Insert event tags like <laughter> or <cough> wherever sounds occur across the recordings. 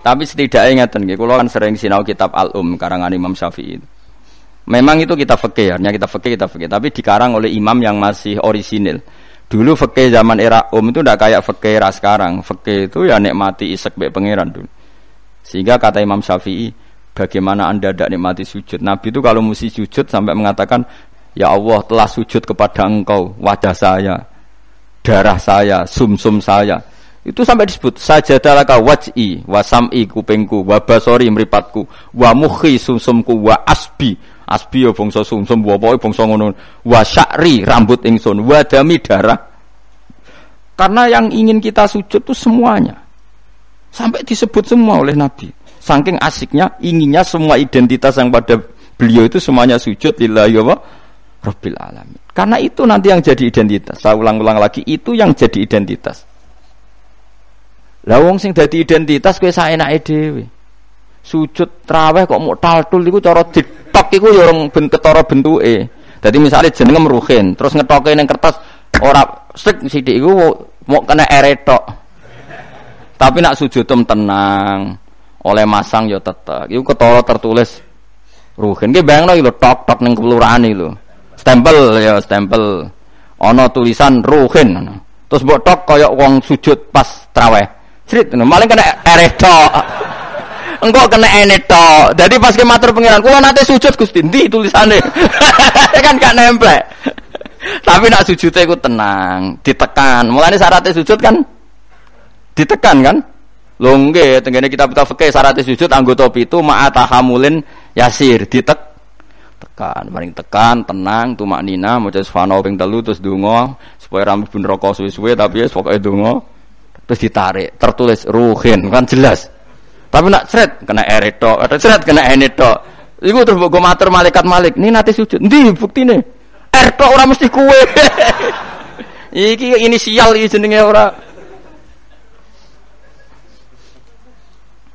Tapi setidaknya ingatan nggih, kula kan sering sinau kitab Al-Um karangan Imam Syafi'i. Memang itu kita fikih, hanya kita fikih, kita fikih, tapi dikarang oleh imam yang masih orisinil. Dulu fikih zaman era Um itu tidak kayak fikih era sekarang. Fikih itu ya nikmati isek be pangeran dulu. Sehingga kata Imam Syafi'i, bagaimana anda tidak nikmati sujud? Nabi itu kalau mesti sujud sampai mengatakan, Ya Allah telah sujud kepada engkau, wajah saya, darah saya, sumsum -sum saya. Itu sampai disebut sajadalaka waj'i wa sam'i kupingku wa basori sumsumku wa asbi. Asbi ya bangsa sumsum wa pokoke bangsa ngono. Wa sya'ri rambut ingsun. Wa dami darah. Karena yang ingin kita sujud itu semuanya. Sampai disebut semua oleh Nabi. Saking asiknya inginnya semua identitas yang pada beliau itu semuanya sujud lillahi wa rabbil alamin. Karena itu nanti yang jadi identitas. Saya ulang-ulang lagi itu yang jadi identitas lah wong sing dadi identitas kowe saenake dhewe sujud traweh kok mau taltul iku cara ditok iku ya orang ben ketara bentuke. Dadi misalnya jenenge meruhin, terus ngetoke ning kertas ora sik sithik iku mau kena eretok. Tapi nak sujud tenang, oleh masang ya tetep. Iku ketara tertulis ruhin. Ki bayangno lho tok tok ning kelurahan lho. Stempel ya stempel. Ana tulisan ruhin. Terus mbok tok kaya wong sujud pas traweh. Crit, maling kena eretok engkau kena eneto. Jadi pas ke matur pengiran, kulo nate sujud Gusti, ndi tulisane. <laughs> kan gak nempel. Tapi nak sujudnya itu tenang, ditekan. Mulane syaratnya sujud kan ditekan kan? Longge, tenggene kita kita fikih syaratnya sujud anggota itu ma'atahamulin yasir, ditek tekan, paling tekan, tenang, tumak nina, mau subhanahu ping telu terus dungo, supaya rambut pun rokok suwe-suwe tapi ya pokoknya dungo, terus ditarik, tertulis ruhin, kan jelas. Tapi nak seret kena ereto, atau seret kena eneto. Iku terus gue matur malaikat malik. Ini nanti sujud. Ndi bukti nih. Erto orang mesti kue. <laughs> iki inisial iki jenenge ora.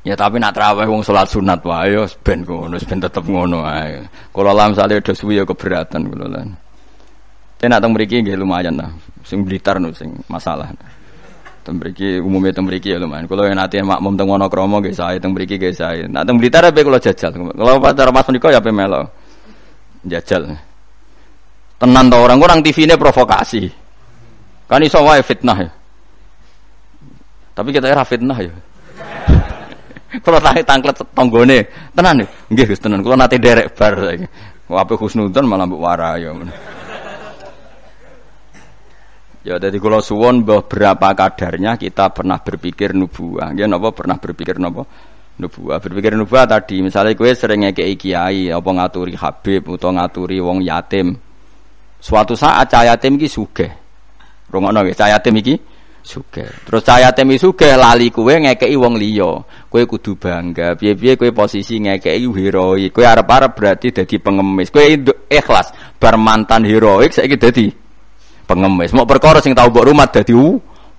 Ya tapi nak terawih wong salat sunat wae yo ben ngono, ben tetep ngono ae. Kula lam sale do suwi ya keberatan kula lan. Tapi nak teng mriki nggih lumayan lah. Sing blitar no sing masalah. Tembriki umumnya tembriki ya lumayan. Kalau yang nanti makmum teng kromo gak saya, tembriki gak saya. Nah teng Blitar kalau jajal. Kalau pada Mas Niko ya pemelo jajal. Tenan tau orang orang TV ini provokasi. Kan iso wae fitnah ya. Tapi kita era fitnah ya. <laughs> Kalau tangklet tangklet tonggone, tenan ya. Nggih Gus tenan. Kalau nanti derek bar saiki. Wape husnudon malah mbok ya. Ya jadi kalau suwon beberapa kadarnya kita pernah berpikir nubuah. Ya nopo pernah berpikir nopo nubuah. Berpikir nubuah tadi misalnya kue sering ngekei kiai apa ngaturi habib atau ngaturi wong yatim. Suatu saat cah yatim iki sugih. Rungokno nggih cah yatim iki sugih. Terus cah yatim iki sugih lali kue ngekei wong liya. Kue kudu bangga. Piye-piye kue posisi ngekei heroik. Kue arep-arep berarti dadi pengemis. Kue ikhlas bar mantan heroik saiki dadi pengemis. Mau perkara sing tahu mbok rumah dadi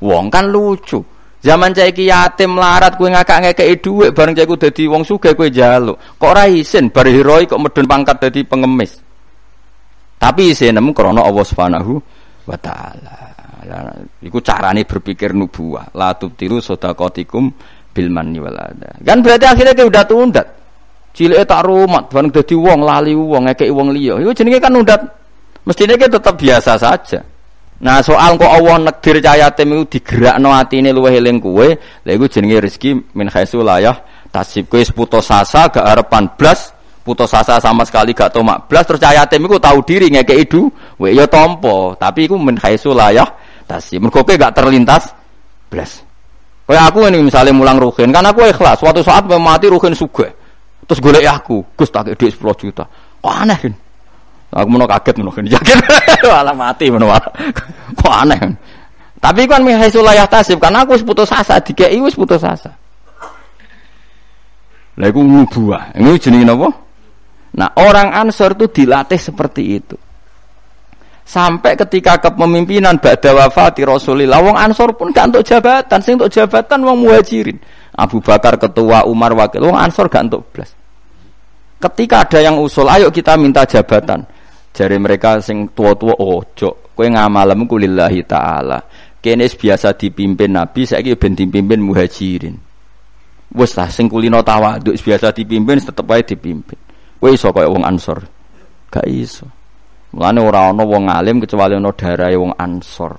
wong kan lucu. Zaman cah iki yatim larat kowe ngakak ngekeki dhuwit bareng cah iku dadi wong sugih kowe njaluk. Kok ora isin bar heroi kok medun pangkat dadi pengemis. Tapi isin nemu krana Allah Subhanahu wa taala. Ya, iku carane berpikir nubuah. La tubtilu sedaqatikum bil manni wal Kan berarti akhirnya kowe udah tundat. Cilik tak rumat bareng dadi wong lali wong ngekeki wong liya. Iku jenenge kan undat. Mestinya kita tetap biasa saja. Nah soal kok Allah negdir cahaya tim itu digerakno atine luwih eling kowe, lha iku jenenge rezeki min khaisu layah tasib kowe putus asa gak arepan blas, putus asa sama sekali gak tomak blas terus cahaya tim iku tahu diri ngekeki duwe ya tompo, tapi iku min khaisu layah tasib. Mergo gak terlintas blas. Kayak aku ini misalnya mulang ruhin, kan aku ikhlas. Suatu saat mati ruhin suge, terus golek aku, Gus tak duit 10 juta. Kok aneh kan? Aku mau kaget mau yakin <laughs> malah mati mau kok aneh. Tapi kan mihaisul tasib karena aku putus asa dikei wis putus asa. Lah iku nubuah. Ini jenenge napa? Nah, orang Ansor itu dilatih seperti itu. Sampai ketika kepemimpinan ba'da wafati Rasulullah, wong Ansor pun gak untuk jabatan, sing untuk jabatan wong Muhajirin. Abu Bakar ketua, Umar wakil, wong Ansor gak untuk belas. Ketika ada yang usul, ayo kita minta jabatan. Jari mereka sing tua-tua ojo, kue ngamalem kulillahi taala. Kene biasa dipimpin Nabi, saya ben dipimpin muhajirin. Wes lah sing kulino tawaduk biasa dipimpin tetep wae dipimpin. Kowe iso kaya wong Ansor. Gak iso. Mulane ora ana wong alim kecuali ana darahe wong Ansor.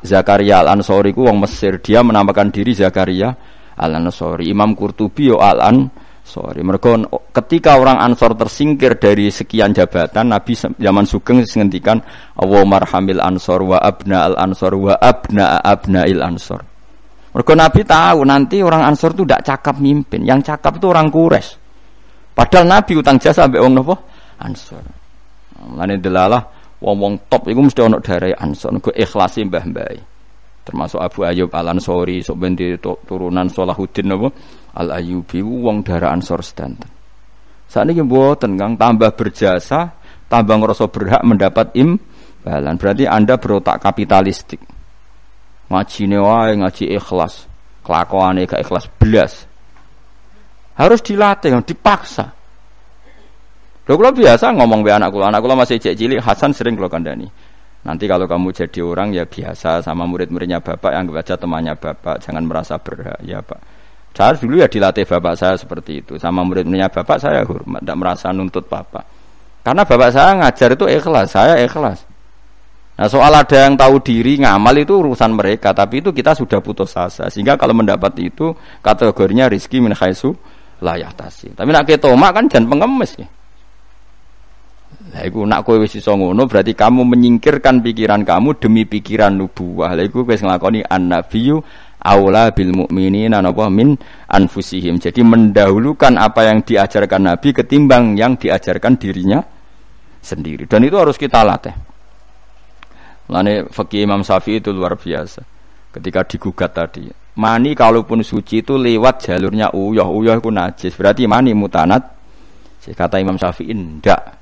Zakaria Al-Ansori ku wong Mesir, dia menamakan diri Zakaria Al-Ansori. Imam Qurtubi yo Al-Ansori. Mereka ketika orang Ansor tersingkir dari sekian jabatan, Nabi zaman Sugeng ngendikan Allah marhamil Ansor wa abna al-Ansor wa abna abna il Ansor. Mereka Nabi tahu nanti orang Ansor itu tidak cakap mimpin, yang cakap itu orang Quraisy. Padahal Nabi utang jasa sampai wong nopo Ansor. Mulane delalah wong-wong top iku mesti ana darai Ansor, gue ikhlasi mbah-mbah. Termasuk Abu Ayyub Al Ansori, sok turunan Salahuddin napa Al Ayyubi wong darah Ansor sedanten. Saat ini mboten Kang tambah berjasa, tambah ngerasa berhak mendapat imbalan. Berarti Anda berotak kapitalistik. Ngaji wae ngaji ikhlas. Kelakuane gak ikhlas belas. Harus dilatih, dipaksa. Lho kula biasa ngomong be anak kula, anak kula masih cek cilik, Hasan sering kula kandani. Nanti kalau kamu jadi orang ya biasa sama murid-muridnya bapak yang baca temannya bapak, jangan merasa berhak ya pak. Saya dulu ya dilatih bapak saya seperti itu, sama murid-muridnya bapak saya hormat, tidak merasa nuntut bapak. Karena bapak saya ngajar itu ikhlas, saya ikhlas. Nah soal ada yang tahu diri ngamal itu urusan mereka, tapi itu kita sudah putus asa. Sehingga kalau mendapat itu kategorinya rizki min khaisu layak tasi. Tapi nak ketoma kan jangan pengemis ya. Lah iku nak kowe wis iso ngono berarti kamu menyingkirkan pikiran kamu demi pikiran nubuwah. Lah iku wis nglakoni an-nabiyyu aula bil mukminina napa min anfusihim. Jadi mendahulukan apa yang diajarkan Nabi ketimbang yang diajarkan dirinya sendiri. Dan itu harus kita latih. Lane fakih Imam Syafi'i itu luar biasa. Ketika digugat tadi, mani kalaupun suci itu lewat jalurnya uyah, uyah itu najis. Berarti mani mutanat. Kata Imam Syafi'i, ndak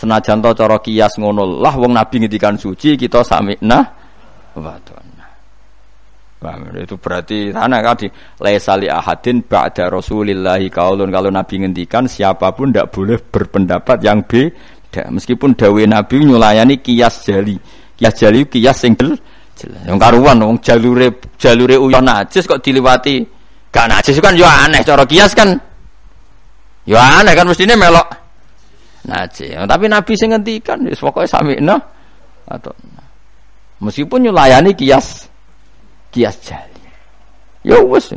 Senajan to cara kias ngono lah wong Nabi ngendikan suci kita sami'na wa Itu berarti tanah kan di laisali ahadin ba'da rasulillahi kaulun. Kalau Nabi ngendikan siapa pun tidak boleh berpendapat yang beda. Meskipun dawe Nabi nyulayani kias jali. Kias jali kias sing jelas yang karuan wong jalure jalure uyon najis kok diliwati. Gak najis kan yo aneh cara kias kan. Yo aneh kan mestinya melok najis. Tapi Nabi sing ngendikan wis pokoke samikna atau meskipun nyulayani kias kias jali. Ya wis.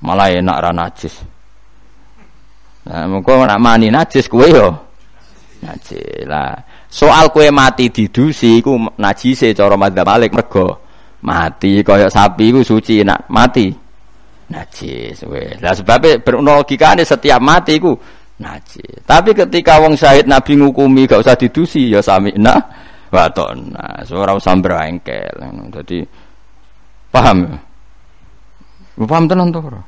Malah enak ra najis. Nah, muga nak mani najis kowe yo najis. Lah, soal kowe mati didusi iku najise cara madzhab Malik mergo mati kaya sapi iku suci nak mati najis weh. Lah sebab berlogikane setiap mati iku najis. Tapi ketika wong syahid Nabi ngukumi gak usah didusi ya sami'na wa ta'na. Ora usah brengkel. Dadi paham ya? Paham tenan ora?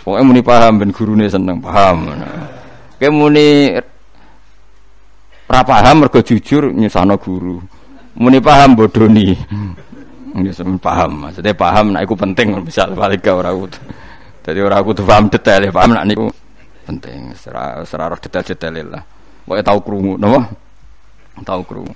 Pokoke muni paham ben gurune seneng paham. Kayak muni ora paham mergo jujur nyusahno guru. Muni paham bodoni. Ya paham, maksudnya paham nek iku penting misal balik ora kudu. Dadi ora kudu paham detail, paham nek niku penting serah serah detail-detail lah. Pokoknya tahu kerungu, napa? Tahu kerungu.